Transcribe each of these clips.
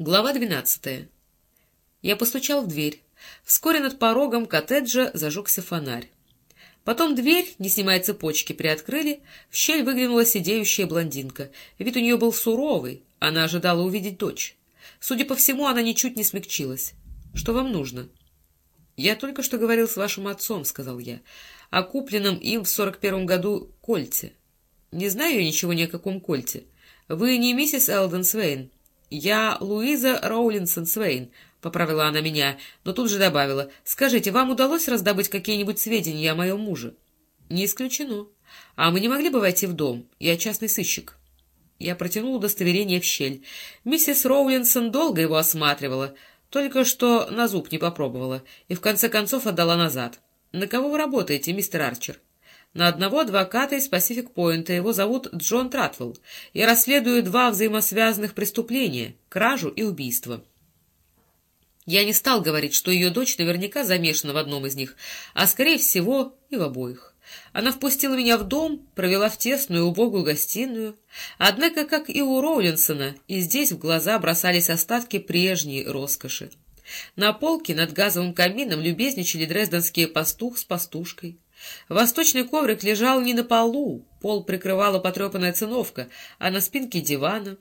Глава двенадцатая. Я постучал в дверь. Вскоре над порогом коттеджа зажегся фонарь. Потом дверь, не снимая цепочки, приоткрыли, в щель выглянула сидеющая блондинка. Вид у нее был суровый, она ожидала увидеть дочь. Судя по всему, она ничуть не смягчилась. — Что вам нужно? — Я только что говорил с вашим отцом, — сказал я, — о купленном им в сорок первом году кольте. Не знаю я ничего ни о каком кольте. Вы не миссис Элден Свейн? — «Я Луиза Роулинсон Свейн», — поправила она меня, но тут же добавила. «Скажите, вам удалось раздобыть какие-нибудь сведения о моем муже?» «Не исключено. А мы не могли бы войти в дом? Я частный сыщик». Я протянул удостоверение в щель. Миссис Роулинсон долго его осматривала, только что на зуб не попробовала, и в конце концов отдала назад. «На кого вы работаете, мистер Арчер?» На одного адвоката из Пасифик-Пойнта. Его зовут Джон Тратвелл. Я расследую два взаимосвязанных преступления — кражу и убийство. Я не стал говорить, что ее дочь наверняка замешана в одном из них, а, скорее всего, и в обоих. Она впустила меня в дом, провела в тесную убогую гостиную. Однако, как и у Роулинсона, и здесь в глаза бросались остатки прежней роскоши. На полке над газовым камином любезничали дрезденские пастух с пастушкой. Восточный коврик лежал не на полу, пол прикрывала потрепанная циновка, а на спинке дивана.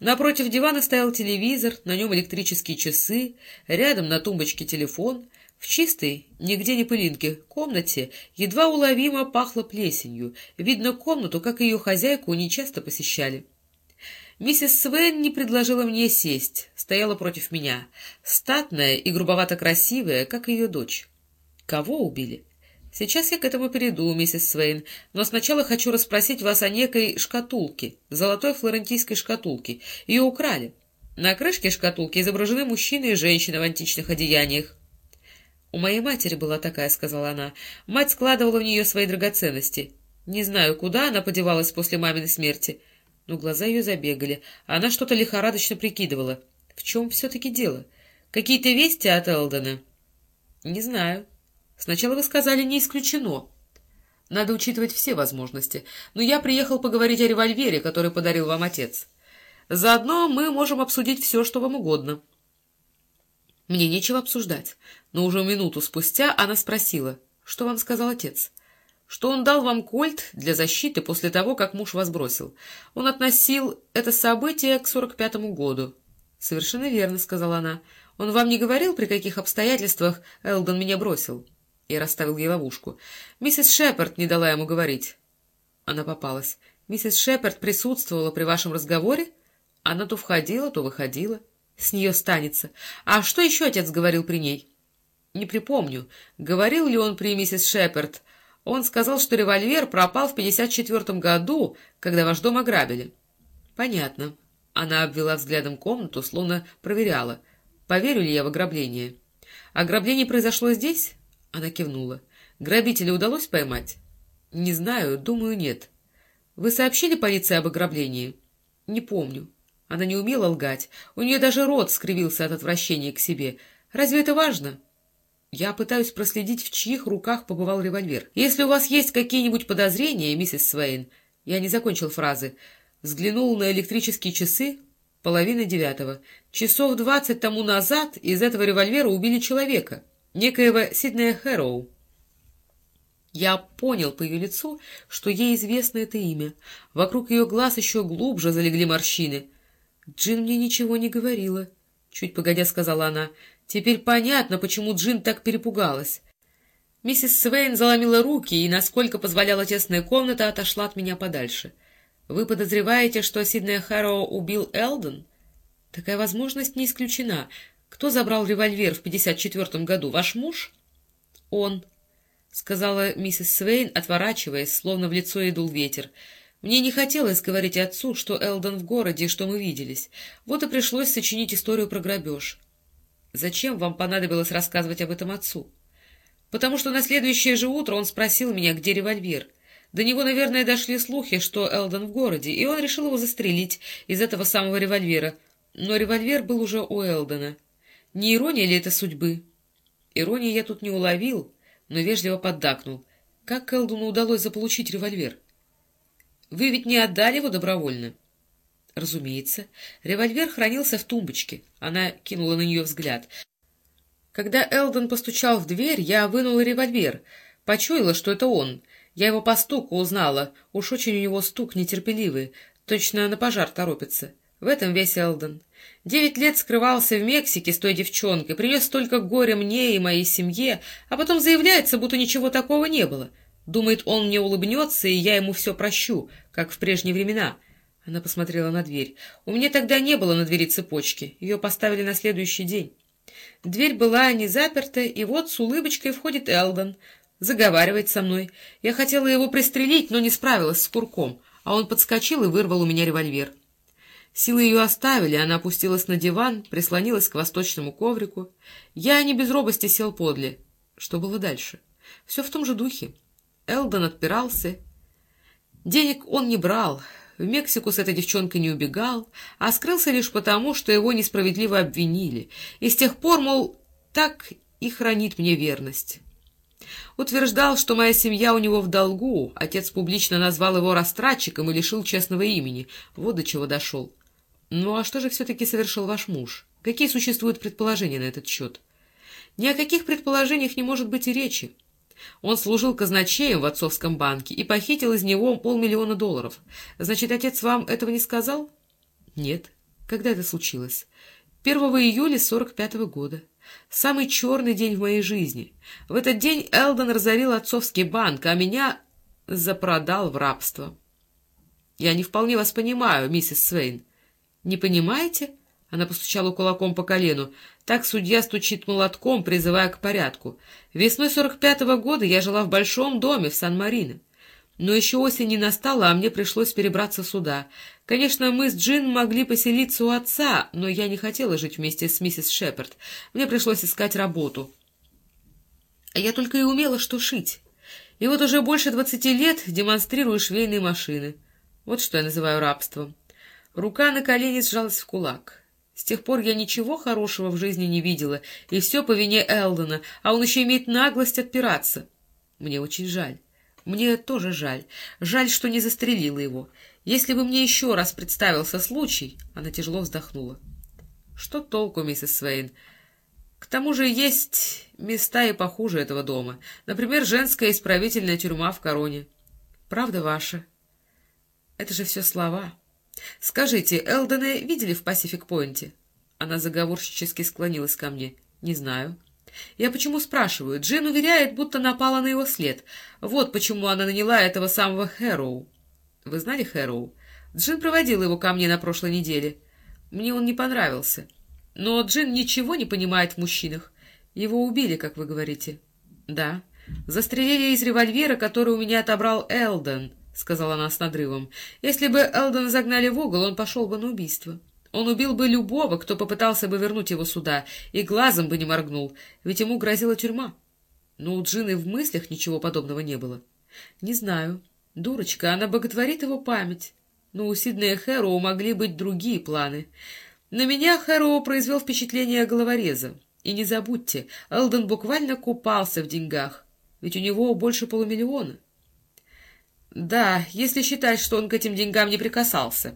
Напротив дивана стоял телевизор, на нем электрические часы, рядом на тумбочке телефон. В чистой, нигде не пылинки, комнате едва уловимо пахло плесенью. Видно, комнату, как и ее хозяйку, нечасто посещали. Миссис Свен не предложила мне сесть, стояла против меня, статная и грубовато красивая, как ее дочь. Кого убили? Сейчас я к этому перейду, миссис Свейн, но сначала хочу расспросить вас о некой шкатулке, золотой флорентийской шкатулке. Ее украли. На крышке шкатулки изображены мужчины и женщины в античных одеяниях. — У моей матери была такая, — сказала она. Мать складывала в нее свои драгоценности. Не знаю, куда она подевалась после маминой смерти. Но глаза ее забегали, она что-то лихорадочно прикидывала. В чем все-таки дело? Какие-то вести от Элдена? — Не знаю. Сначала вы сказали «не исключено». Надо учитывать все возможности. Но я приехал поговорить о револьвере, который подарил вам отец. Заодно мы можем обсудить все, что вам угодно. Мне нечего обсуждать. Но уже минуту спустя она спросила, что вам сказал отец. Что он дал вам кольт для защиты после того, как муж вас бросил. Он относил это событие к сорок пятому году. — Совершенно верно, — сказала она. — Он вам не говорил, при каких обстоятельствах Элдон меня бросил? — и расставил ей ловушку. Миссис Шепард не дала ему говорить. Она попалась. Миссис Шепард присутствовала при вашем разговоре? Она то входила, то выходила. С нее станется. А что еще отец говорил при ней? Не припомню. Говорил ли он при миссис Шепард? Он сказал, что револьвер пропал в 54-м году, когда ваш дом ограбили. Понятно. Она обвела взглядом комнату, словно проверяла, поверю ли я в ограбление. Ограбление произошло здесь? Она кивнула. «Грабителя удалось поймать?» «Не знаю, думаю, нет». «Вы сообщили полиции об ограблении?» «Не помню». Она не умела лгать. У нее даже рот скривился от отвращения к себе. «Разве это важно?» «Я пытаюсь проследить, в чьих руках побывал револьвер. Если у вас есть какие-нибудь подозрения, миссис Свейн...» Я не закончил фразы. Взглянул на электрические часы. Половина девятого. Часов двадцать тому назад из этого револьвера убили человека некоего Сиднея Хэроу. Я понял по ее лицу, что ей известно это имя. Вокруг ее глаз еще глубже залегли морщины. «Джин мне ничего не говорила», — чуть погодя сказала она. «Теперь понятно, почему Джин так перепугалась». Миссис Свейн заломила руки и, насколько позволяла тесная комната, отошла от меня подальше. «Вы подозреваете, что Сиднея Хэроу убил Элден?» «Такая возможность не исключена. Кто забрал револьвер в 54-м году? Ваш муж? — Он, — сказала миссис Свейн, отворачиваясь, словно в лицо ей дул ветер. Мне не хотелось говорить отцу, что Элдон в городе и что мы виделись. Вот и пришлось сочинить историю про грабеж. Зачем вам понадобилось рассказывать об этом отцу? Потому что на следующее же утро он спросил меня, где револьвер. До него, наверное, дошли слухи, что Элдон в городе, и он решил его застрелить из этого самого револьвера. Но револьвер был уже у Элдона. Не ирония ли это судьбы? Иронии я тут не уловил, но вежливо поддакнул. Как Келдуну удалось заполучить револьвер? Вы ведь не отдали его добровольно? Разумеется. Револьвер хранился в тумбочке. Она кинула на нее взгляд. Когда Элден постучал в дверь, я вынула револьвер. Почуяла, что это он. Я его по стуку узнала. Уж очень у него стук нетерпеливый. Точно на пожар торопится. В этом весь Элден. Девять лет скрывался в Мексике с той девчонкой, принес столько горя мне и моей семье, а потом заявляется, будто ничего такого не было. Думает, он мне улыбнется, и я ему все прощу, как в прежние времена. Она посмотрела на дверь. У меня тогда не было на двери цепочки. Ее поставили на следующий день. Дверь была не заперта, и вот с улыбочкой входит Элдон. Заговаривает со мной. Я хотела его пристрелить, но не справилась с курком, а он подскочил и вырвал у меня револьвер. Силы ее оставили, она опустилась на диван, прислонилась к восточному коврику. Я не без робости сел подле. Что было дальше? Все в том же духе. Элдон отпирался. Денег он не брал, в Мексику с этой девчонкой не убегал, а скрылся лишь потому, что его несправедливо обвинили, и с тех пор, мол, так и хранит мне верность. Утверждал, что моя семья у него в долгу, отец публично назвал его растратчиком и лишил честного имени, вот до чего дошел. Ну а что же все-таки совершил ваш муж? Какие существуют предположения на этот счет? Ни о каких предположениях не может быть и речи. Он служил казначеем в отцовском банке и похитил из него полмиллиона долларов. Значит, отец вам этого не сказал? Нет. Когда это случилось? 1 июля 45 -го года. Самый черный день в моей жизни. В этот день Элдон разорил отцовский банк, а меня запродал в рабство. Я не вполне вас понимаю, миссис Свейн. Не понимаете? Она постучала кулаком по колену. Так судья стучит молотком, призывая к порядку. Весной сорок пятого года я жила в большом доме в Сан-Марино. Но еще осень не настала, а мне пришлось перебраться сюда. Конечно, мы с Джин могли поселиться у отца, но я не хотела жить вместе с миссис Шепард. Мне пришлось искать работу. А я только и умела что шить. И вот уже больше двадцати лет демонстрирую швейные машины. Вот что я называю рабством. Рука на колени сжалась в кулак. С тех пор я ничего хорошего в жизни не видела, и все по вине Элдона, а он еще имеет наглость отпираться. Мне очень жаль. Мне тоже жаль. Жаль, что не застрелила его. Если бы мне еще раз представился случай... Она тяжело вздохнула. Что толку, миссис Свейн? К тому же есть места и похуже этого дома. Например, женская исправительная тюрьма в Короне. Правда ваша? Это же все слова. «Скажите, Элдена видели в Пасифик-Пойнте?» Она заговорщически склонилась ко мне. «Не знаю». «Я почему спрашиваю? Джин уверяет, будто напала на его след. Вот почему она наняла этого самого Хэроу». «Вы знали Хэроу?» Джин проводил его ко мне на прошлой неделе. Мне он не понравился. Но Джин ничего не понимает в мужчинах. Его убили, как вы говорите. Да. Застрелили из револьвера, который у меня отобрал Элден. — сказала она с надрывом. — Если бы Элдона загнали в угол, он пошел бы на убийство. Он убил бы любого, кто попытался бы вернуть его сюда, и глазом бы не моргнул, ведь ему грозила тюрьма. Но у Джины в мыслях ничего подобного не было. — Не знаю. Дурочка, она боготворит его память. Но у Сиднея Хэроу могли быть другие планы. На меня Хэроу произвел впечатление головореза. И не забудьте, Элден буквально купался в деньгах, ведь у него больше полумиллиона. — да, если считать, что он к этим деньгам не прикасался.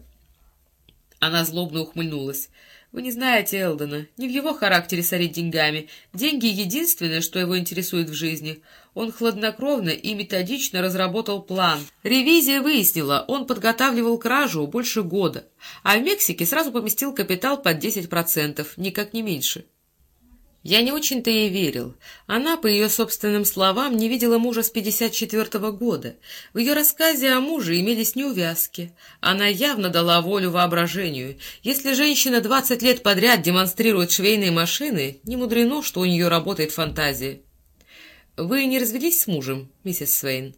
Она злобно ухмыльнулась. Вы не знаете Элдона. Не в его характере сорить деньгами. Деньги — единственное, что его интересует в жизни. Он хладнокровно и методично разработал план. Ревизия выяснила, он подготавливал кражу больше года, а в Мексике сразу поместил капитал под 10%, никак не меньше. Я не очень-то ей верил. Она, по ее собственным словам, не видела мужа с 54-го года. В ее рассказе о муже имелись неувязки. Она явно дала волю воображению. Если женщина 20 лет подряд демонстрирует швейные машины, не мудрено, что у нее работает фантазия. «Вы не развелись с мужем, миссис Свейн?»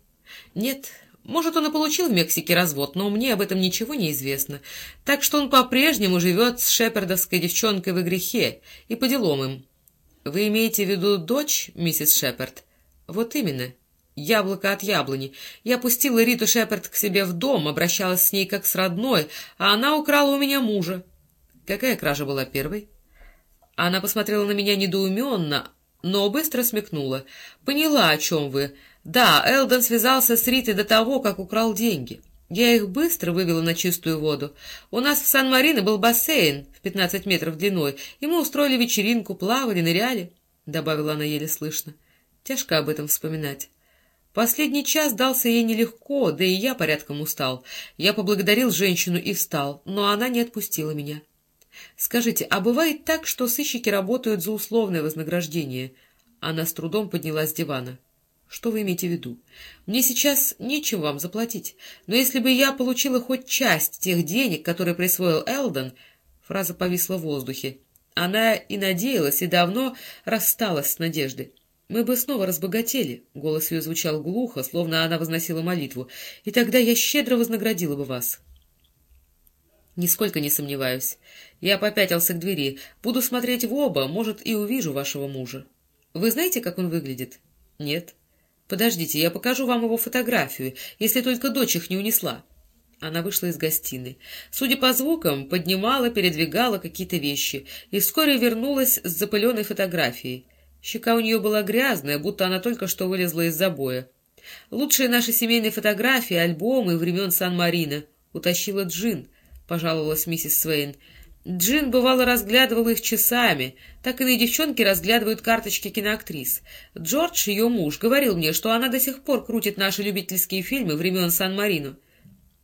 «Нет». Может, он и получил в Мексике развод, но мне об этом ничего не известно. Так что он по-прежнему живет с шепердовской девчонкой в грехе и по делам им. «Вы имеете в виду дочь, миссис Шепард?» «Вот именно. Яблоко от яблони. Я пустила Риту Шепард к себе в дом, обращалась с ней как с родной, а она украла у меня мужа». «Какая кража была первой?» Она посмотрела на меня недоуменно, но быстро смекнула. «Поняла, о чем вы. Да, Элден связался с Ритой до того, как украл деньги. Я их быстро вывела на чистую воду. У нас в Сан-Марино был бассейн в пятнадцать метров длиной, и мы устроили вечеринку, плавали, ныряли, — добавила она еле слышно. Тяжко об этом вспоминать. Последний час дался ей нелегко, да и я порядком устал. Я поблагодарил женщину и встал, но она не отпустила меня. Скажите, а бывает так, что сыщики работают за условное вознаграждение? Она с трудом поднялась с дивана. Что вы имеете в виду? Мне сейчас нечем вам заплатить, но если бы я получила хоть часть тех денег, которые присвоил Элдон... Фраза повисла в воздухе. Она и надеялась, и давно рассталась с надеждой. Мы бы снова разбогатели, — голос ее звучал глухо, словно она возносила молитву, — и тогда я щедро вознаградила бы вас. Нисколько не сомневаюсь. Я попятился к двери. Буду смотреть в оба, может, и увижу вашего мужа. Вы знаете, как он выглядит? Нет. Подождите, я покажу вам его фотографию, если только дочь их не унесла. Она вышла из гостиной. Судя по звукам, поднимала, передвигала какие-то вещи и вскоре вернулась с запыленной фотографией. Щека у нее была грязная, будто она только что вылезла из забоя. Лучшие наши семейные фотографии, альбомы времен Сан-Марино утащила Джин —— пожаловалась миссис Свейн. Джин, бывало, разглядывала их часами. Так иные девчонки разглядывают карточки киноактрис. Джордж, ее муж, говорил мне, что она до сих пор крутит наши любительские фильмы времен Сан-Марино.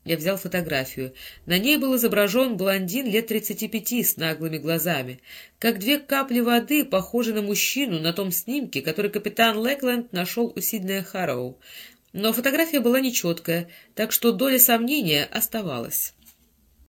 Я взял фотографию. На ней был изображен блондин лет тридцати пяти с наглыми глазами. Как две капли воды, похожий на мужчину на том снимке, который капитан Лэкленд нашел у Сиднея Харроу. Но фотография была нечеткая, так что доля сомнения оставалась.